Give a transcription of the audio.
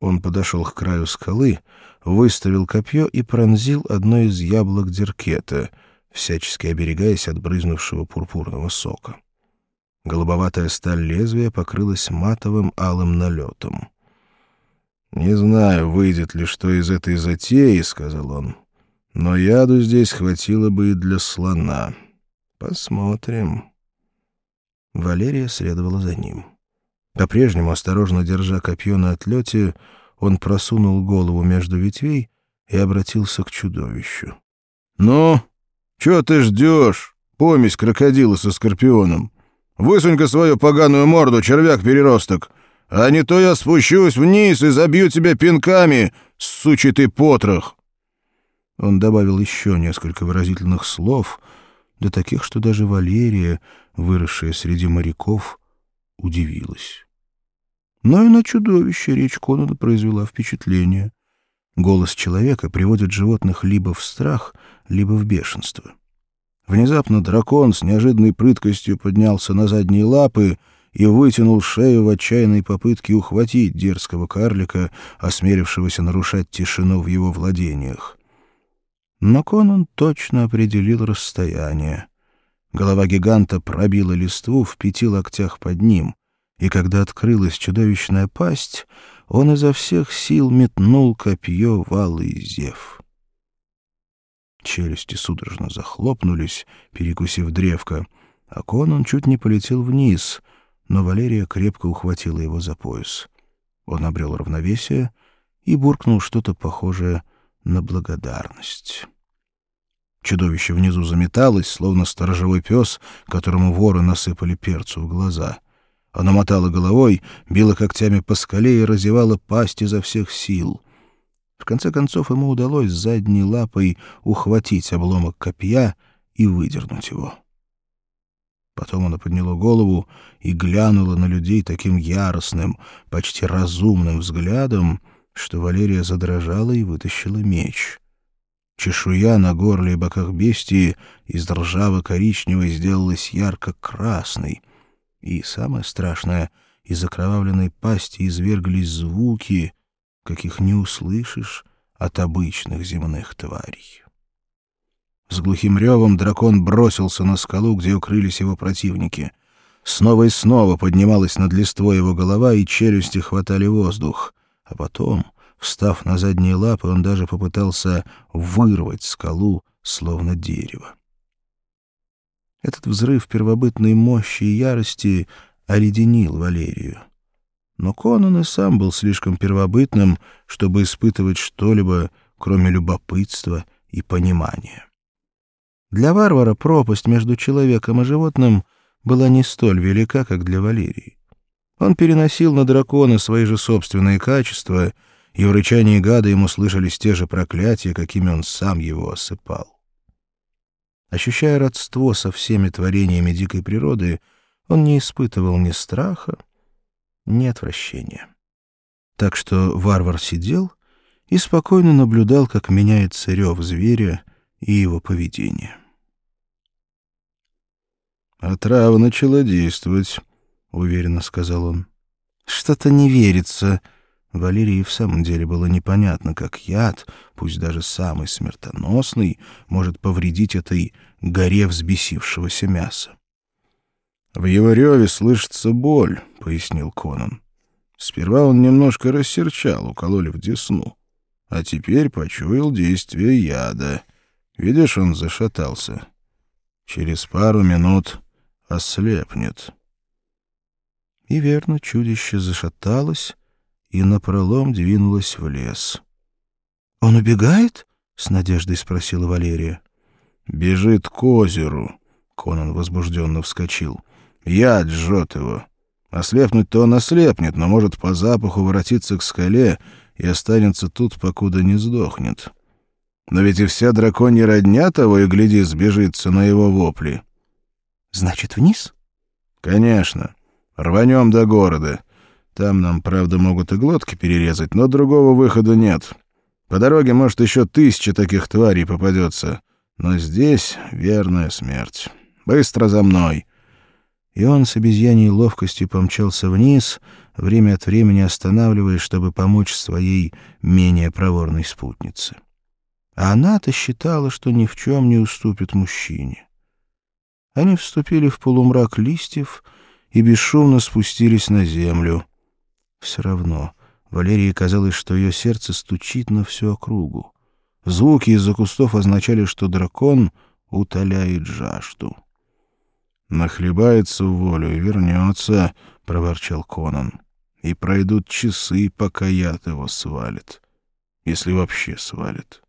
Он подошел к краю скалы, выставил копье и пронзил одно из яблок деркета, всячески оберегаясь от брызнувшего пурпурного сока. Голубоватая сталь лезвия покрылась матовым алым налетом. «Не знаю, выйдет ли что из этой затеи», — сказал он, — «но яду здесь хватило бы и для слона. Посмотрим». Валерия следовала за ним. По-прежнему, осторожно держа копье на отлете, он просунул голову между ветвей и обратился к чудовищу. «Ну, что ты ждешь, помесь крокодила со скорпионом? Высунь-ка свою поганую морду, червяк-переросток, а не то я спущусь вниз и забью тебя пинками, сучий ты потрох!» Он добавил еще несколько выразительных слов, до таких, что даже Валерия, выросшая среди моряков, удивилась. Но и на чудовище речь Конуда произвела впечатление. Голос человека приводит животных либо в страх, либо в бешенство. Внезапно дракон с неожиданной прыткостью поднялся на задние лапы и вытянул шею в отчаянной попытке ухватить дерзкого карлика, осмелившегося нарушать тишину в его владениях. Но Конан точно определил расстояние. Голова гиганта пробила листву в пяти локтях под ним, и когда открылась чудовищная пасть, он изо всех сил метнул копье в алый зев. Челюсти судорожно захлопнулись, перекусив древко, а Конан чуть не полетел вниз, но Валерия крепко ухватила его за пояс. Он обрел равновесие и буркнул что-то похожее на благодарность. Чудовище внизу заметалось, словно сторожевой пес, которому воры насыпали перцу в глаза. Оно мотало головой, било когтями по скале и разевало пасть изо всех сил. В конце концов ему удалось задней лапой ухватить обломок копья и выдернуть его. Потом она подняла голову и глянула на людей таким яростным, почти разумным взглядом, что Валерия задрожала и вытащила меч. Чешуя на горле и боках бестии из ржаво-коричневой сделалась ярко-красной. И самое страшное, из окровавленной пасти извергались звуки, каких не услышишь от обычных земных тварей. С глухим ревом дракон бросился на скалу, где укрылись его противники. Снова и снова поднималась над листвой его голова, и челюсти хватали воздух. А потом Встав на задние лапы, он даже попытался вырвать скалу, словно дерево. Этот взрыв первобытной мощи и ярости оледенил Валерию. Но Конан и сам был слишком первобытным, чтобы испытывать что-либо, кроме любопытства и понимания. Для варвара пропасть между человеком и животным была не столь велика, как для Валерии. Он переносил на дракона свои же собственные качества — и в рычании гада ему слышались те же проклятия, какими он сам его осыпал. Ощущая родство со всеми творениями дикой природы, он не испытывал ни страха, ни отвращения. Так что варвар сидел и спокойно наблюдал, как меняется рев зверя и его поведение. «Отрава начала действовать», — уверенно сказал он. «Что-то не верится», Валерии в самом деле было непонятно, как яд, пусть даже самый смертоносный, может повредить этой горе взбесившегося мяса. «В его реве слышится боль», — пояснил Конан. «Сперва он немножко рассерчал, укололи в десну, а теперь почуял действие яда. Видишь, он зашатался. Через пару минут ослепнет». И верно, чудище зашаталось, и напролом двинулась в лес. «Он убегает?» — с надеждой спросила Валерия. «Бежит к озеру», — Конан возбужденно вскочил. «Яд жжет его. Ослепнуть-то он ослепнет, но может по запаху воротиться к скале и останется тут, покуда не сдохнет. Но ведь и вся драконья родня того и гляди сбежится на его вопли». «Значит, вниз?» «Конечно. Рванем до города. Там нам, правда, могут и глотки перерезать, но другого выхода нет. По дороге, может, еще тысяча таких тварей попадется. Но здесь верная смерть. Быстро за мной. И он с обезьяньей ловкостью помчался вниз, время от времени останавливаясь, чтобы помочь своей менее проворной спутнице. А она-то считала, что ни в чем не уступит мужчине. Они вступили в полумрак листьев и бесшумно спустились на землю. Все равно Валерии казалось, что ее сердце стучит на всю округу. Звуки из-за кустов означали, что дракон утоляет жажду. «Нахлебается в волю и вернется», — проворчал Конан. «И пройдут часы, пока яд его свалит. Если вообще свалит».